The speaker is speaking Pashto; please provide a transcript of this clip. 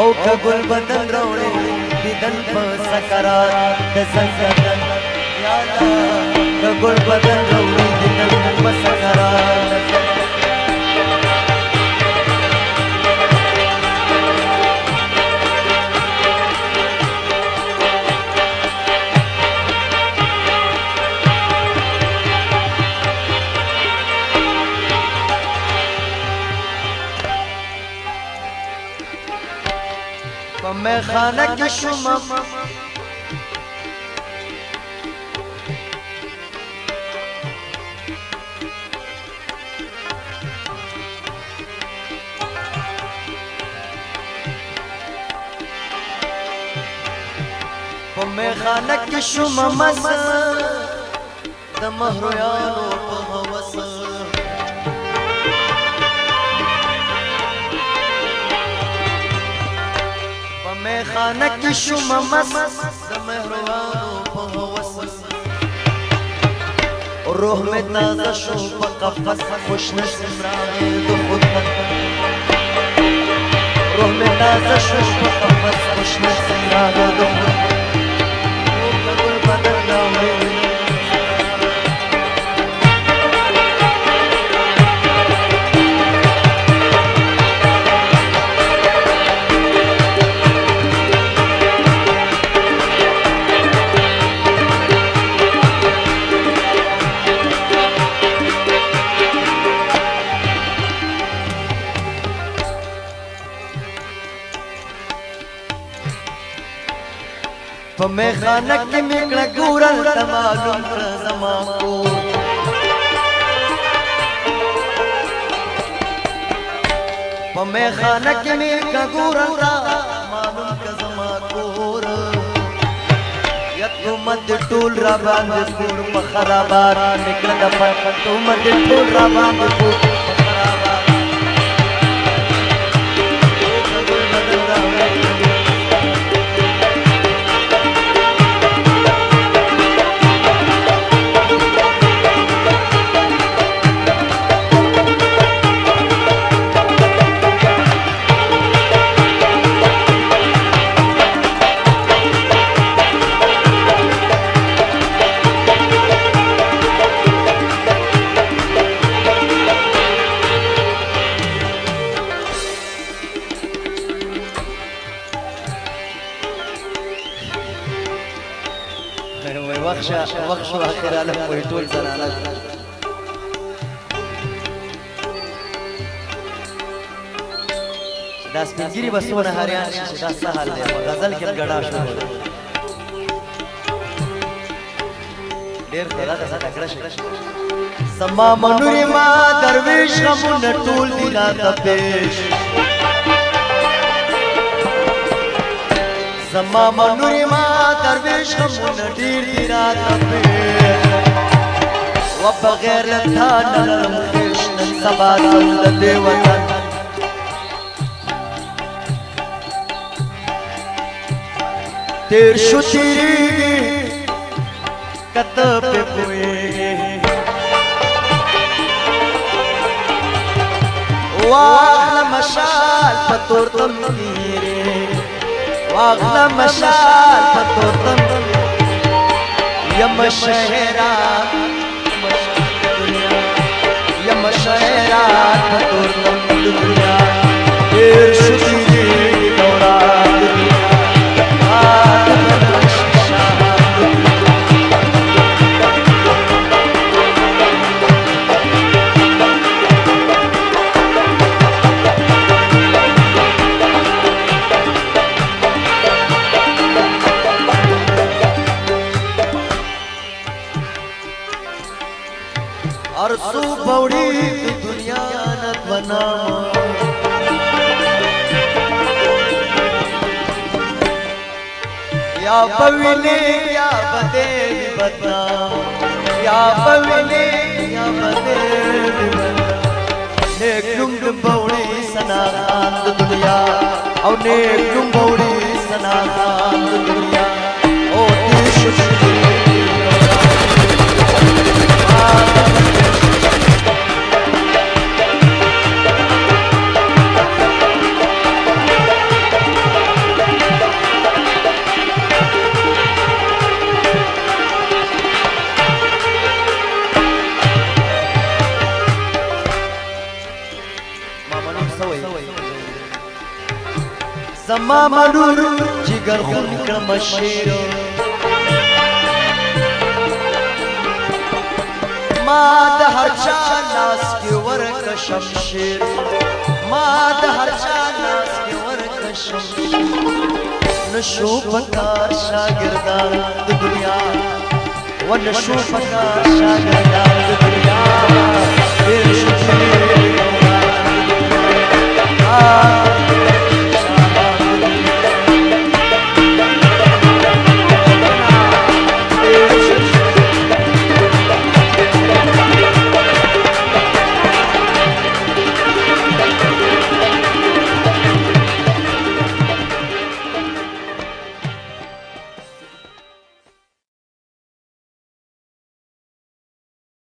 او ټګل بدن روړې بدن په سکرات د سنگتن یا الله ټګل بدن روړې بدن په خانه کې شوم په مې خانه کې شوم مزه د مهرویانو په دیوانه کې شوم مس د مهربانو په هوس روح مې تازه شو په قفس خوش نشم راغی د خود روح مې تازه شو په قفس خوش نشم راغی د خود په میخانه کې میکړه ګورل تمالوم پر زما کو په میخانه کې میکړه ګورل را معلوم ک زما کور یتو مت ټول را باندې کور په خرابات میکړه د پخ تو مت ټول را باندې کور په خرابات شه وخت شو اخر عالم وې ټول زنانه دا سپینګری بسونه هریان شي دا سهال دی غزل کې ګډا شو ډېر خلا دا څنګه شي سما منوري ما درویش غمونه ټول دی را تپېش زما منوري ما درویش غمونه ډیر دي راته و بغیر له تا نرم خیش نن سبا زم د دې وطن تیر شو تیریږي کته په پوهېږي واخله مشال په تور تم کې आखना पतोतम यम शहरा આરસુ ભવડી દુનિયા ન या पविले या बदे बता या पविले या बदे नेक डुंग डुंग बौड़ी सना आनंद दुनिया औ नेक डुंग बौड़ी زما مرور جګر خون کړم شیر ما د هر چا لاس کې ورک شمشیر ما د هر چا لاس کې ورک شمشیر نشو پتا شاګردان د دنیا ونشو پتا شاګردان د دنیا پیر شو Allah